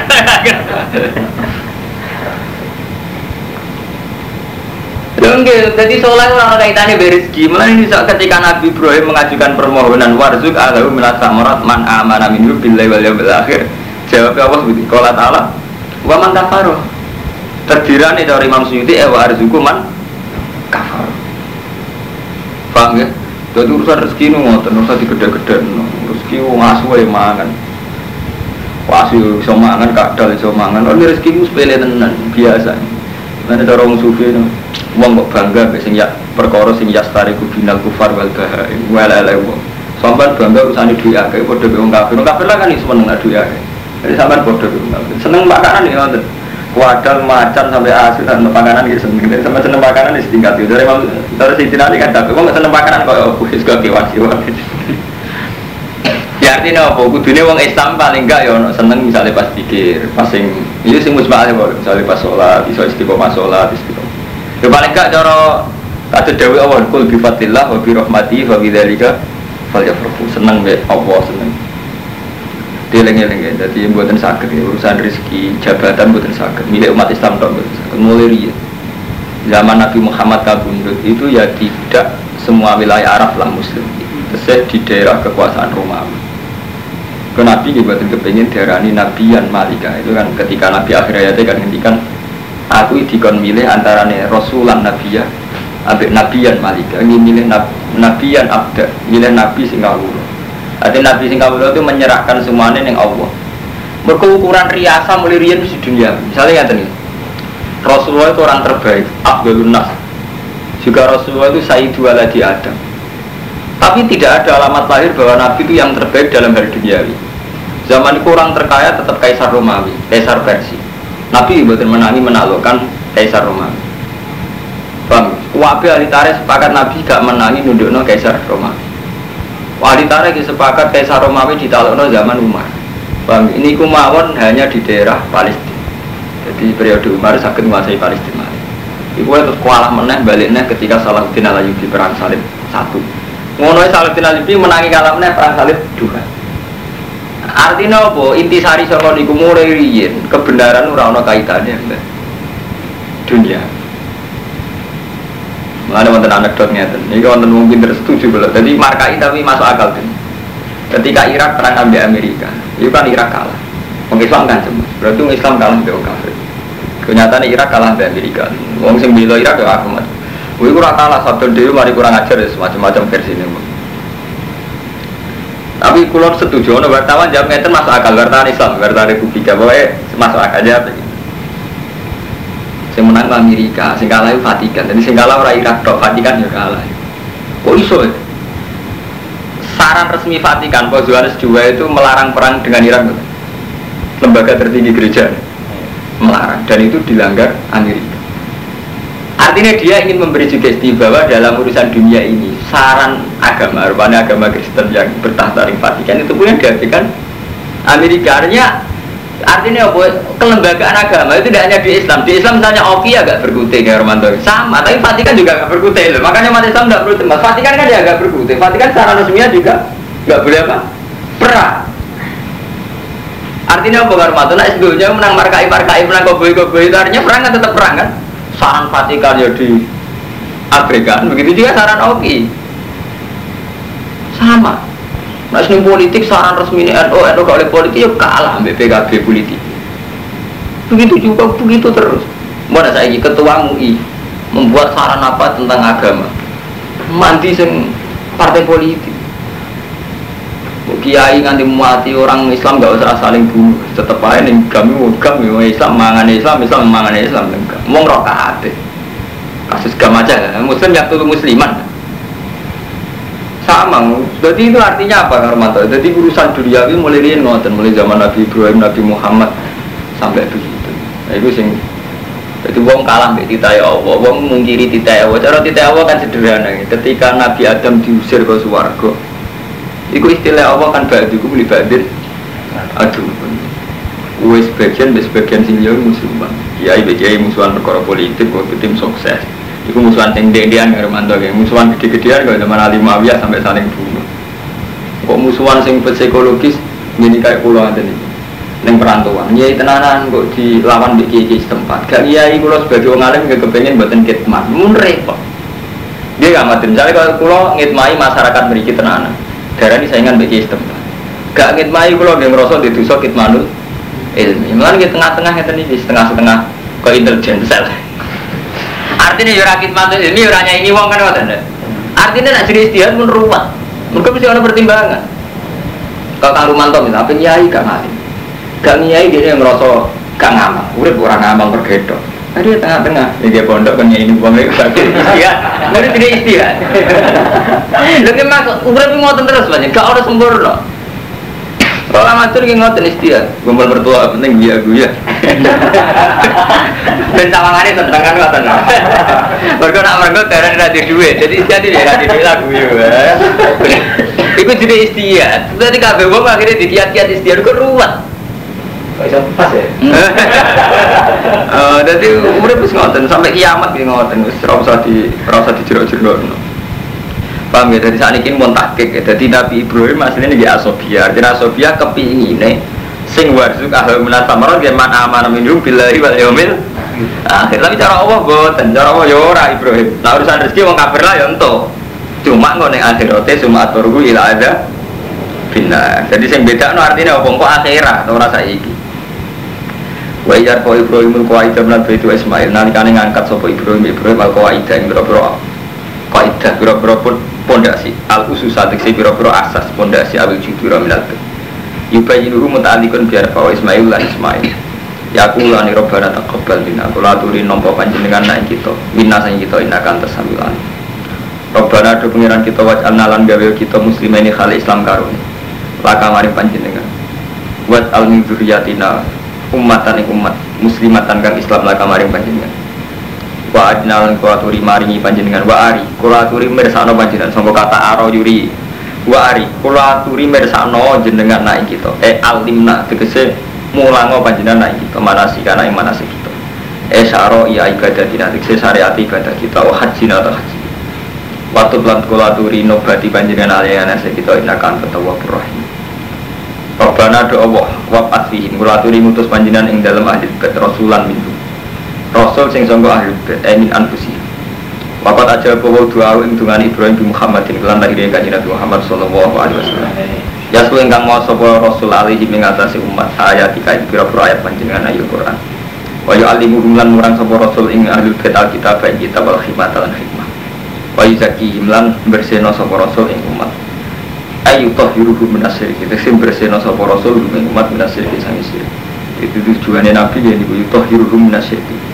Enggak, jadi soleh orang kaitannya berizki. Mulai ini ketika Nabi Ibrahim mengajukan permohonan warzuk alahu minat samarat man amana minhu billahi wal yawmil akhir. Jawabnya Allah seperti wa man kafaroh. Terdirani dari Imam Suyuti eh wa arzuku man kafaroh. Paham ya? Jadi urusan rezeki ini ngoten, urusan digede-gede Rezeki wong asu ya mangan. Asu iso mangan, kadal iso mangan. Ini rezeki itu sepele tenan, biasa. Nanti cara orang sufi itu Wong kok bangga, sing ya perkara sing yastari kubinal kufar wal bahai Walala wong. Sampai bangga urusan duit akeh, bodoh wong kafir. Wong kafir lah kan iso meneng duit akeh Jadi sampai bodoh Seneng makanan ya ngoten wadal macan sampai asu dan makanan gitu seneng. Sama seneng makanan di setingkat itu. Dari dari sini nanti kan tapi kok seneng makanan kok? Aku sih gak kewan kewan ya artinya apa? Kudunya wong Islam paling enggak ya seneng misalnya pas pikir pas sing itu sing musbah aja misalnya pas sholat iso istiqomah sholat istiqomah. Ya paling enggak cara kata dewi awal kul bifatillah wa bi rahmati wa bi seneng be Allah seneng Dileng-eleng jadi buatan sakit ya, urusan rezeki jabatan buatan sakit milik umat Islam dong buatan sakit mulai zaman Nabi Muhammad kabundut itu ya tidak semua wilayah Arab lah Muslim. Terus di daerah kekuasaan Romawi. Ke Nabi buatan kepingin daerah ini Nabian Malika. Itu kan ketika Nabi akhir ayatnya kan ngendikan aku dikon milih antara nih Rasulan Nabiya ambil Nabian Malika. Ini milih Nabian Abda milih Nabi Singapura Hati Nabi sing itu menyerahkan semuanya yang Allah. Mereka ukuran riasa mulai di dunia. Misalnya yang tadi, Rasulullah itu orang terbaik, Abdul Nas. Juga Rasulullah itu Sayyidu di Adam. Tapi tidak ada alamat lahir bahwa Nabi itu yang terbaik dalam hal duniawi. Zaman itu orang terkaya tetap Kaisar Romawi, Kaisar Persia. Nabi buatan menangi menaklukkan Kaisar Romawi. Bang, Wabi ahli sepakat Nabi gak menangi nundukno Kaisar Romawi. Wali tarik sepakat Kaisar Romawi di Talono zaman Umar. Bang, ini kumawon hanya di daerah Palestina. Jadi periode Umar sakit menguasai Palestina. Ibu itu kualah meneh baliknya ketika Salahuddin Alayubi perang salib satu. Ngono Salahuddin Alayubi menangi kalah meneh perang salib dua. Artinya apa? Intisari saka niku mulai riyin kebenaran ora ana kaitane dunia. Mengenai wonten anekdotnya itu, ini wonten mungkin tersetuju belum. Jadi markai tapi masuk akal kan. Ketika Irak perang ambil Amerika, itu kan Irak kalah. Orang Islam kan cuma, berarti orang Islam kalah ambil kafir. Kenyataan Irak kalah ambil Amerika. Orang sing bela Irak ya aku mat. Wih kurang kalah satu dewi mari kurang ajar ya semacam-macam versi ini. Tapi kulon setuju, no wartawan jawab ngeten masuk akal, wartawan Islam, wartawan Republika, pokoknya masuk akal aja. Sing menang Amerika, sing kalah itu Vatikan. Jadi sing kalah orang Irak dok, Vatikan ya kalah. Kok iso ya? Saran resmi Vatikan, Paus Yohanes II itu melarang perang dengan Irak. Lembaga tertinggi gereja melarang dan itu dilanggar Amerika. Artinya dia ingin memberi sugesti bahwa dalam urusan dunia ini saran agama, rupanya agama Kristen yang bertahta di Vatikan itu punya dihadirkan Amerika. Artinya apa? Kelembagaan agama itu tidak hanya di Islam. Di Islam misalnya Oki agak berkutik ya Romanto. Sama, tapi Vatikan juga agak berkutik loh. Makanya umat Islam tidak perlu cemas. Vatikan kan dia agak berkutik. Vatikan secara resminya juga nggak boleh apa? Perang. Artinya apa Romanto? Nah, sebelumnya menang markai markai menang koboi koboi itu artinya perang kan tetap perang kan? Saran Vatikan ya di abaikan. Begitu juga saran Oki. Sama. Nah, politik saran resmi ini NU, NU oleh politik ya kalah ambil PKB politik. Begitu juga, begitu terus. Mana saya ketua MUI membuat saran apa tentang agama? Mandi sing partai politik. Kiai nganti mati orang Islam gak usah saling bunuh. Tetap aja nih kami kami Islam mangan Islam Islam mangan Islam. Mau ngerokok Kasus gam aja. Muslim yang tuh musliman sama jadi itu artinya apa Karmanto jadi urusan duniawi mulai ini ngoten mulai zaman Nabi Ibrahim Nabi Muhammad sampai begitu. Nah, itu sing jadi wong kalah mbek titai Allah. Wong mungkiri titai Allah. Cara titai Allah kan sederhana ketika Nabi Adam diusir ke suwargo itu istilah Allah kan ba'duku muli ba'din aduh. Wes sebagian sebagian sing yo musuhan. Kiai kiai musuhan perkara politik kok tim sukses Iku musuhan sing dendian karo mantu ya. Musuhan gede-gedean kalau zaman Ali Muawiyah sampai saling bunuh. Kok musuhan sing psikologis kayak pulau ada nih. Neng perantauan, nyai tenanan kok dilawan di kiai setempat. Gak kiai pulau sebagai orang alim gak kepengen buatan kitman, mun repot. Dia gak mati. Misalnya kalau pulau ngitmai masyarakat beri tenanan, darah ini saingan di kiai setempat. Gak ngitmai pulau dia merosot di dosa kitmanul ilmi. Di tengah-tengah itu nih, setengah-setengah ke intelijen sel. Artinya ya rakit mati ini ini wong kan ngoten. Artinya nak jadi istihad pun ruwet. Mereka mesti ada pertimbangan. Kalau Kang Rumanto misalnya, apa nyai gak ngalim, gak nyai dia yang merasa gak ngamal, udah orang ngamal bergedok. Nah dia tengah-tengah, ini dia pondok kan nyai ini buang lagi sakit istihad, nanti tidak istihad. Lalu mak, udah ngotot terus banyak, gak ada sempurna. Kalau amatir ki ngoten istiak, gumpal mertua penting dia gue ya. Ben sawangane tentang kan ngoten. Mergo nak mergo terang ra di duit, jadi istiak iki ra di duit lagu ya. Iku jadi istiak. Berarti kabeh wong akhirnya dikiat-kiat istiak kok ruwet. Kok iso pas ya? Jadi urip wis ngoten sampai kiamat ki ngoten wis ora usah di ora usah. Paham ya, dari saat ini mau takik ya. Jadi Nabi Ibrahim aslinya ini asobia. Jadi asobia kepingin sing warzuk ahli minat samarat dia man aman minum billahi wal yaumil akhir. Tapi cara Allah boten cara Allah ya ora Ibrahim. Nah urusan rezeki wong kafir lah ya ento cuma ngono ning akhirate cuma aturku ila ada bina jadi sing beda no artinya apa? Kok akhirat ora saiki. Wa iyar ko Ibrahim ko aida lan itu Ismail. Nalikane ngangkat sapa Ibrahim? Ibrahim al qaida ing boro-boro kaidah boro-boro pun pondasi. Al ususat si biro-biro asas pondasi awil judura minal yubayinuhu muta'alikun biar bahwa Ismail lan Ismail. Ya aku lani robbana taqabbal minna kula aturi nampa panjenengan naik kita. Minna sang kita inakan tersamilan robbana do pengiran kita waj'alna lan gawe kita muslimin khali Islam karun laka mari panjenengan. Buat al min umatan umat muslimatan kang Islam laka mari panjenengan wa adnalan kulaturi maringi panjenengan. Wa ari kulaturi mirsano panjenengan. Sangka kata aro yuri. Wa ari kulaturi mirsano jenengan naik kita. Eh alimna tegese mulango panjenengan naik kita. Manasi kana ing manasi kita. Eh saro iya ibadah dina tegese syariat ibadah kita. Wa haji atau haji. Waktu bulan kulaturi nobati panjenengan aliyana kita. Inakan ketawa rahim Rabbana do Allah wa fihim kulaturi mutus panjenengan ing dalam ahli bet rasulan mintu Rasul sing sangka ahli emin anfusi. Wakat aja bawa doa ing dungan Ibrahim bin Muhammadin lan lahir kanjeng Nabi Muhammad sallallahu alaihi wasallam. Ya suwe ingkang mau sapa Rasul alaihi ing atase umat ayat iki pira-pira ayat panjenengan ayat Quran. Wa yu'allimuhum lan murang sapa Rasul ing ahli kitab kitab kitab wal hikmah lan hikmah. Wa yuzakihim lan bersihna sapa Rasul ing umat. Ayu tahiruhu minasyirik. Sing bersihna sapa Rasul ing umat minasyirik sang syirik. Itu tujuannya Nabi ya niku tahiruhu minasyirik.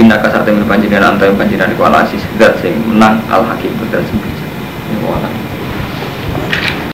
Inna kasar temen panjenengan antara panjenengan kuala asis Dat sing menang al hakim Dat sing bisa Ini